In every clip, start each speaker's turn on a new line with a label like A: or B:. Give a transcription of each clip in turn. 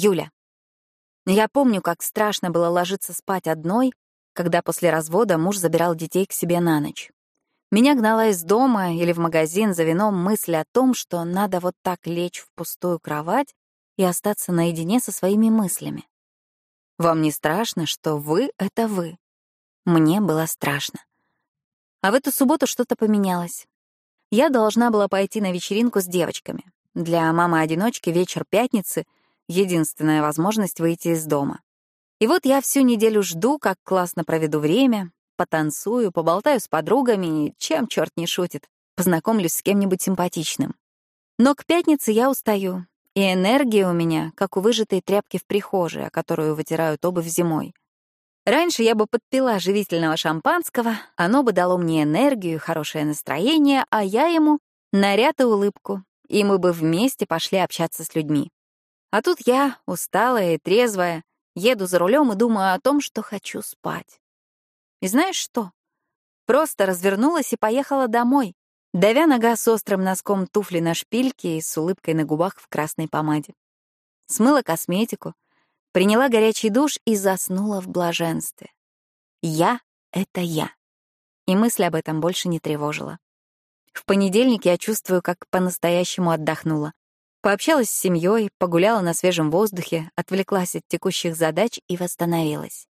A: Юля. Я помню, как страшно было ложиться спать одной, когда после развода муж забирал детей к себе на ночь. Меня гнала из дома или в магазин за вином мысль о том, что надо вот так лечь в пустую кровать и остаться наедине со своими мыслями. Вам не страшно, что вы — это вы? Мне было страшно. А в эту субботу что-то поменялось. Я должна была пойти на вечеринку с девочками. Для мамы-одиночки вечер пятницы — единственная возможность выйти из дома. И вот я всю неделю жду, как классно проведу время, потанцую, поболтаю с подругами, чем черт не шутит, познакомлюсь с кем-нибудь симпатичным. Но к пятнице я устаю, и энергия у меня, как у выжатой тряпки в прихожей, о которую вытирают обувь зимой. Раньше я бы подпила живительного шампанского, оно бы дало мне энергию и хорошее настроение, а я ему — наряд и улыбку, и мы бы вместе пошли общаться с людьми. А тут я, усталая и трезвая, еду за рулем и думаю о том, что хочу спать. И знаешь что? Просто развернулась и поехала домой, давя нога с острым носком туфли на шпильке и с улыбкой на губах в красной помаде. Смыла косметику, приняла горячий душ и заснула в блаженстве. Я — это я. И мысль об этом больше не тревожила. В понедельник я чувствую, как по-настоящему отдохнула. Пообщалась с семьей, погуляла на свежем воздухе, отвлеклась от текущих задач и восстановилась.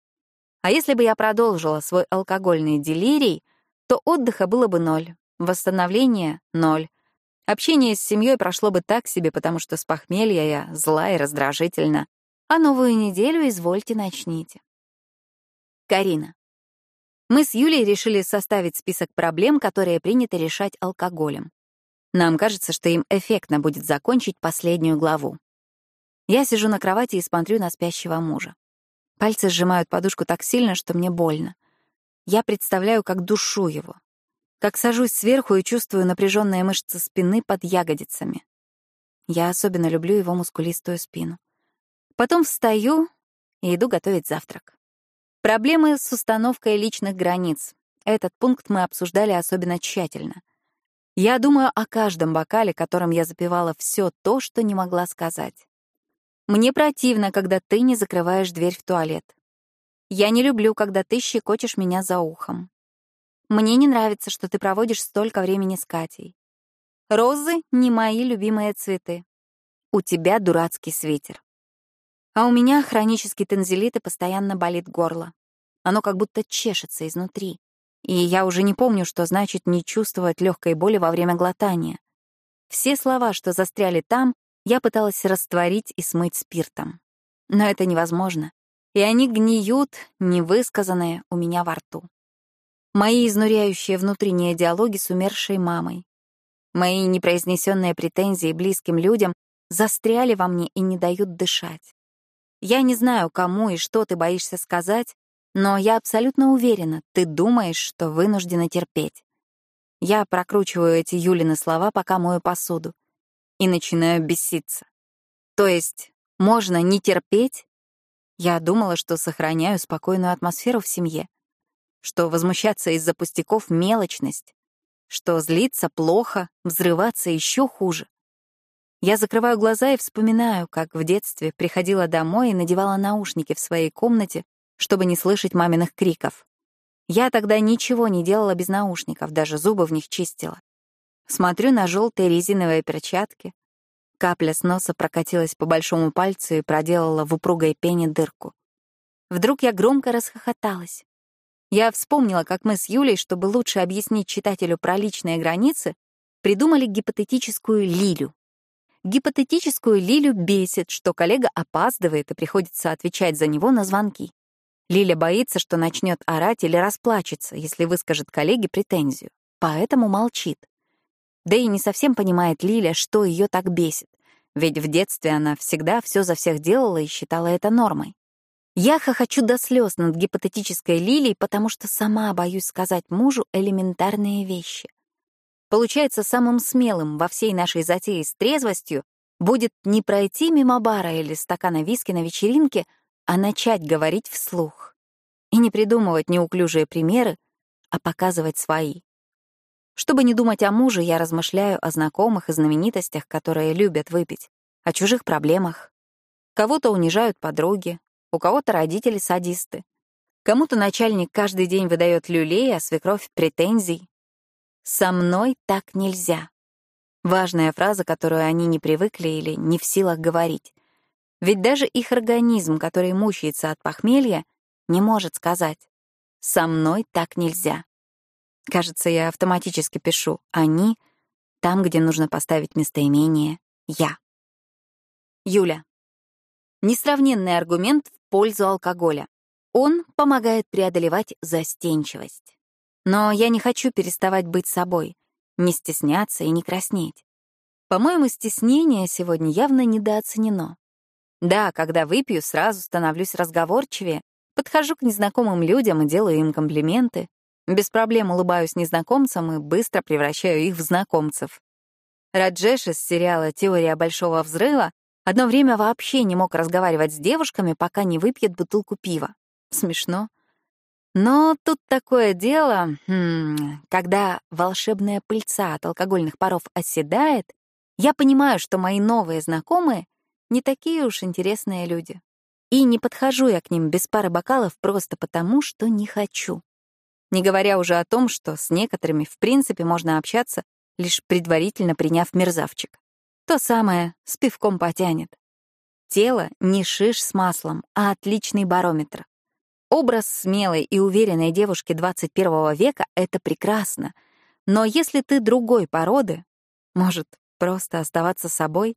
A: А если бы я продолжила свой алкогольный делирий, то отдыха было бы ноль, восстановления — ноль. Общение с семьей прошло бы так себе, потому что с похмелья я зла и раздражительна. А новую неделю, извольте, начните. Карина. Мы с Юлей решили составить список проблем, которые принято решать алкоголем. Нам кажется, что им эффектно будет закончить последнюю главу. Я сижу на кровати и смотрю на спящего мужа. Пальцы сжимают подушку так сильно, что мне больно. Я представляю, как душу его. Как сажусь сверху и чувствую напряженные мышцы спины под ягодицами. Я особенно люблю его мускулистую спину. Потом встаю и иду готовить завтрак. Проблемы с установкой личных границ. Этот пункт мы обсуждали особенно тщательно. Я думаю о каждом бокале, которым я запивала все то, что не могла сказать. Мне противно, когда ты не закрываешь дверь в туалет. Я не люблю, когда ты щекочешь меня за ухом. Мне не нравится, что ты проводишь столько времени с Катей. Розы — не мои любимые цветы. У тебя дурацкий свитер. А у меня хронический тензилит и постоянно болит горло. Оно как будто чешется изнутри. И я уже не помню, что значит не чувствовать легкой боли во время глотания. Все слова, что застряли там, я пыталась растворить и смыть спиртом. Но это невозможно. И они гниют, невысказанные, у меня во рту. Мои изнуряющие внутренние диалоги с умершей мамой. Мои непроизнесенные претензии близким людям застряли во мне и не дают дышать. Я не знаю, кому и что ты боишься сказать, но я абсолютно уверена, ты думаешь, что вынуждена терпеть. Я прокручиваю эти Юлины слова, пока мою посуду и начинаю беситься. То есть можно не терпеть? Я думала, что сохраняю спокойную атмосферу в семье, что возмущаться из-за пустяков — мелочность, что злиться плохо, взрываться еще хуже. Я закрываю глаза и вспоминаю, как в детстве приходила домой и надевала наушники в своей комнате, чтобы не слышать маминых криков. Я тогда ничего не делала без наушников, даже зубы в них чистила. Смотрю на желтые резиновые перчатки. Капля с носа прокатилась по большому пальцу и проделала в упругой пене дырку. Вдруг я громко расхохоталась. Я вспомнила, как мы с Юлей, чтобы лучше объяснить читателю про личные границы, придумали гипотетическую Лилю. Гипотетическую Лилю бесит, что коллега опаздывает и приходится отвечать за него на звонки. Лиля боится, что начнет орать или расплачется, если выскажет коллеге претензию, поэтому молчит. Да и не совсем понимает Лиля, что ее так бесит, ведь в детстве она всегда все за всех делала и считала это нормой. Я хохочу до слез над гипотетической Лилией, потому что сама боюсь сказать мужу элементарные вещи. Получается, самым смелым во всей нашей затее с трезвостью будет не пройти мимо бара или стакана виски на вечеринке, а начать говорить вслух. И не придумывать неуклюжие примеры, а показывать свои. Чтобы не думать о муже, я размышляю о знакомых и знаменитостях, которые любят выпить, о чужих проблемах. Кого-то унижают подруги, у кого-то родители садисты. Кому-то начальник каждый день выдает люлей, а свекровь — претензий. «Со мной так нельзя». Важная фраза, которую они не привыкли или не в силах говорить. Ведь даже их организм, который мучается от похмелья, не может сказать «со мной так нельзя». Кажется, я автоматически пишу «они» там, где нужно поставить местоимение «я». Юля. Несравненный аргумент в пользу алкоголя. Он помогает преодолевать застенчивость. Но я не хочу переставать быть собой, не стесняться и не краснеть. По-моему, стеснение сегодня явно недооценено. Да, когда выпью, сразу становлюсь разговорчивее, подхожу к незнакомым людям и делаю им комплименты, без проблем улыбаюсь незнакомцам и быстро превращаю их в знакомцев. Раджеш из сериала «Теория большого взрыва» Одно время вообще не мог разговаривать с девушками, пока не выпьет бутылку пива. Смешно. Но тут такое дело, хм, когда волшебная пыльца от алкогольных паров оседает, я понимаю, что мои новые знакомые не такие уж интересные люди. И не подхожу я к ним без пары бокалов просто потому, что не хочу. Не говоря уже о том, что с некоторыми в принципе можно общаться, лишь предварительно приняв мерзавчик. То самое с пивком потянет. Тело — не шиш с маслом, а отличный барометр. Образ смелой и уверенной девушки 21 века — это прекрасно. Но если ты другой породы, может, просто оставаться собой,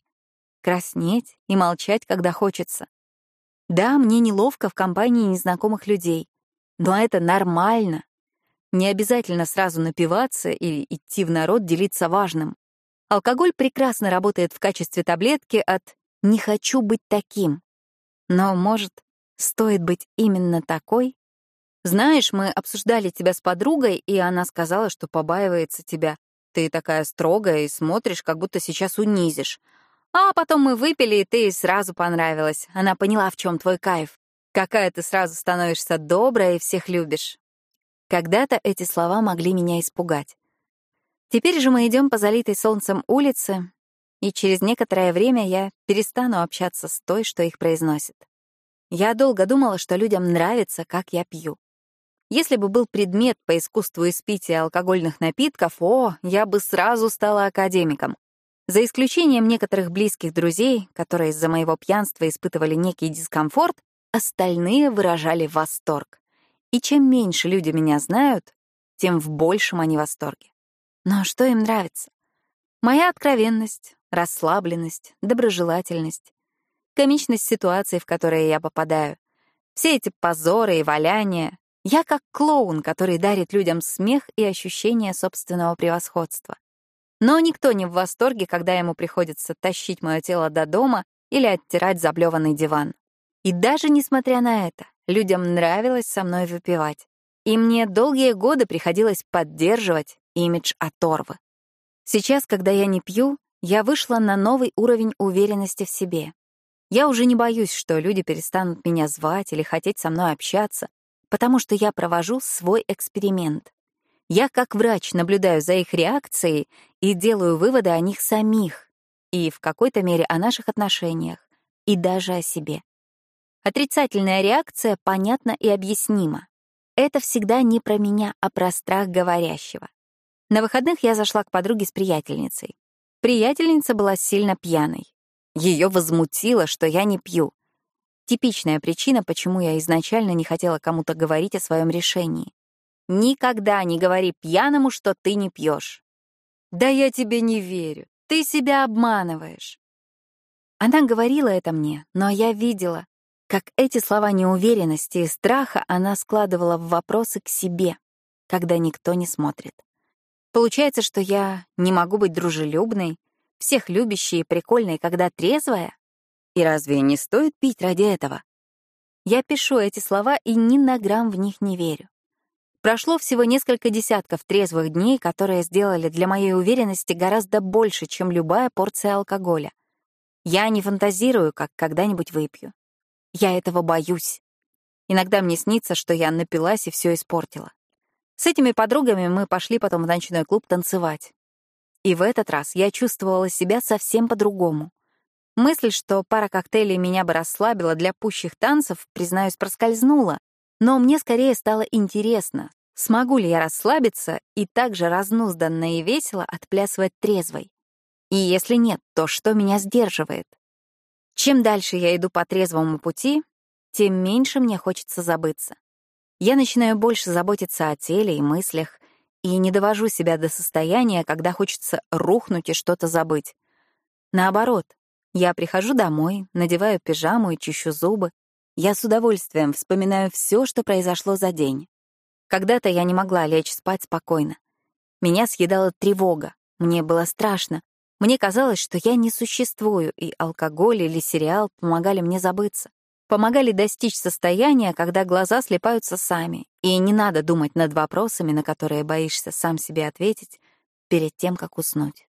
A: краснеть и молчать, когда хочется. Да, мне неловко в компании незнакомых людей, но это нормально. Не обязательно сразу напиваться или идти в народ делиться важным. Алкоголь прекрасно работает в качестве таблетки от «не хочу быть таким». Но, может, стоит быть именно такой? Знаешь, мы обсуждали тебя с подругой, и она сказала, что побаивается тебя. Ты такая строгая и смотришь, как будто сейчас унизишь. А потом мы выпили, и ты сразу понравилась. Она поняла, в чем твой кайф. Какая ты сразу становишься добрая и всех любишь. Когда-то эти слова могли меня испугать. Теперь же мы идем по залитой солнцем улице, и через некоторое время я перестану общаться с той, что их произносит. Я долго думала, что людям нравится, как я пью. Если бы был предмет по искусству испития алкогольных напитков, о, я бы сразу стала академиком. За исключением некоторых близких друзей, которые из-за моего пьянства испытывали некий дискомфорт, остальные выражали восторг. И чем меньше люди меня знают, тем в большем они восторге. Но что им нравится? Моя откровенность, расслабленность, доброжелательность, комичность ситуации, в которые я попадаю, все эти позоры и валяния. Я как клоун, который дарит людям смех и ощущение собственного превосходства. Но никто не в восторге, когда ему приходится тащить мое тело до дома или оттирать заблеванный диван. И даже несмотря на это, людям нравилось со мной выпивать. И мне долгие годы приходилось поддерживать имидж оторвы. Сейчас, когда я не пью, я вышла на новый уровень уверенности в себе. Я уже не боюсь, что люди перестанут меня звать или хотеть со мной общаться, потому что я провожу свой эксперимент. Я как врач наблюдаю за их реакцией и делаю выводы о них самих, и в какой-то мере о наших отношениях, и даже о себе. Отрицательная реакция понятна и объяснима. Это всегда не про меня, а про страх говорящего. На выходных я зашла к подруге с приятельницей. Приятельница была сильно пьяной. Ее возмутило, что я не пью. Типичная причина, почему я изначально не хотела кому-то говорить о своем решении. Никогда не говори пьяному, что ты не пьешь. Да я тебе не верю. Ты себя обманываешь. Она говорила это мне, но я видела, как эти слова неуверенности и страха она складывала в вопросы к себе, когда никто не смотрит. Получается, что я не могу быть дружелюбной, всех любящей и прикольной, когда трезвая? И разве не стоит пить ради этого? Я пишу эти слова и ни на грамм в них не верю. Прошло всего несколько десятков трезвых дней, которые сделали для моей уверенности гораздо больше, чем любая порция алкоголя. Я не фантазирую, как когда-нибудь выпью. Я этого боюсь. Иногда мне снится, что я напилась и все испортила. С этими подругами мы пошли потом в ночной клуб танцевать. И в этот раз я чувствовала себя совсем по-другому. Мысль, что пара коктейлей меня бы расслабила для пущих танцев, признаюсь, проскользнула. Но мне скорее стало интересно, смогу ли я расслабиться и также разнузданно и весело отплясывать трезвой. И если нет, то что меня сдерживает? Чем дальше я иду по трезвому пути, тем меньше мне хочется забыться. Я начинаю больше заботиться о теле и мыслях, и не довожу себя до состояния, когда хочется рухнуть и что-то забыть. Наоборот, я прихожу домой, надеваю пижаму и чищу зубы. Я с удовольствием вспоминаю все, что произошло за день. Когда-то я не могла лечь спать спокойно. Меня съедала тревога, мне было страшно. Мне казалось, что я не существую, и алкоголь или сериал помогали мне забыться. Помогали достичь состояния, когда глаза слепаются сами, и не надо думать над вопросами, на которые боишься сам себе ответить перед тем, как уснуть.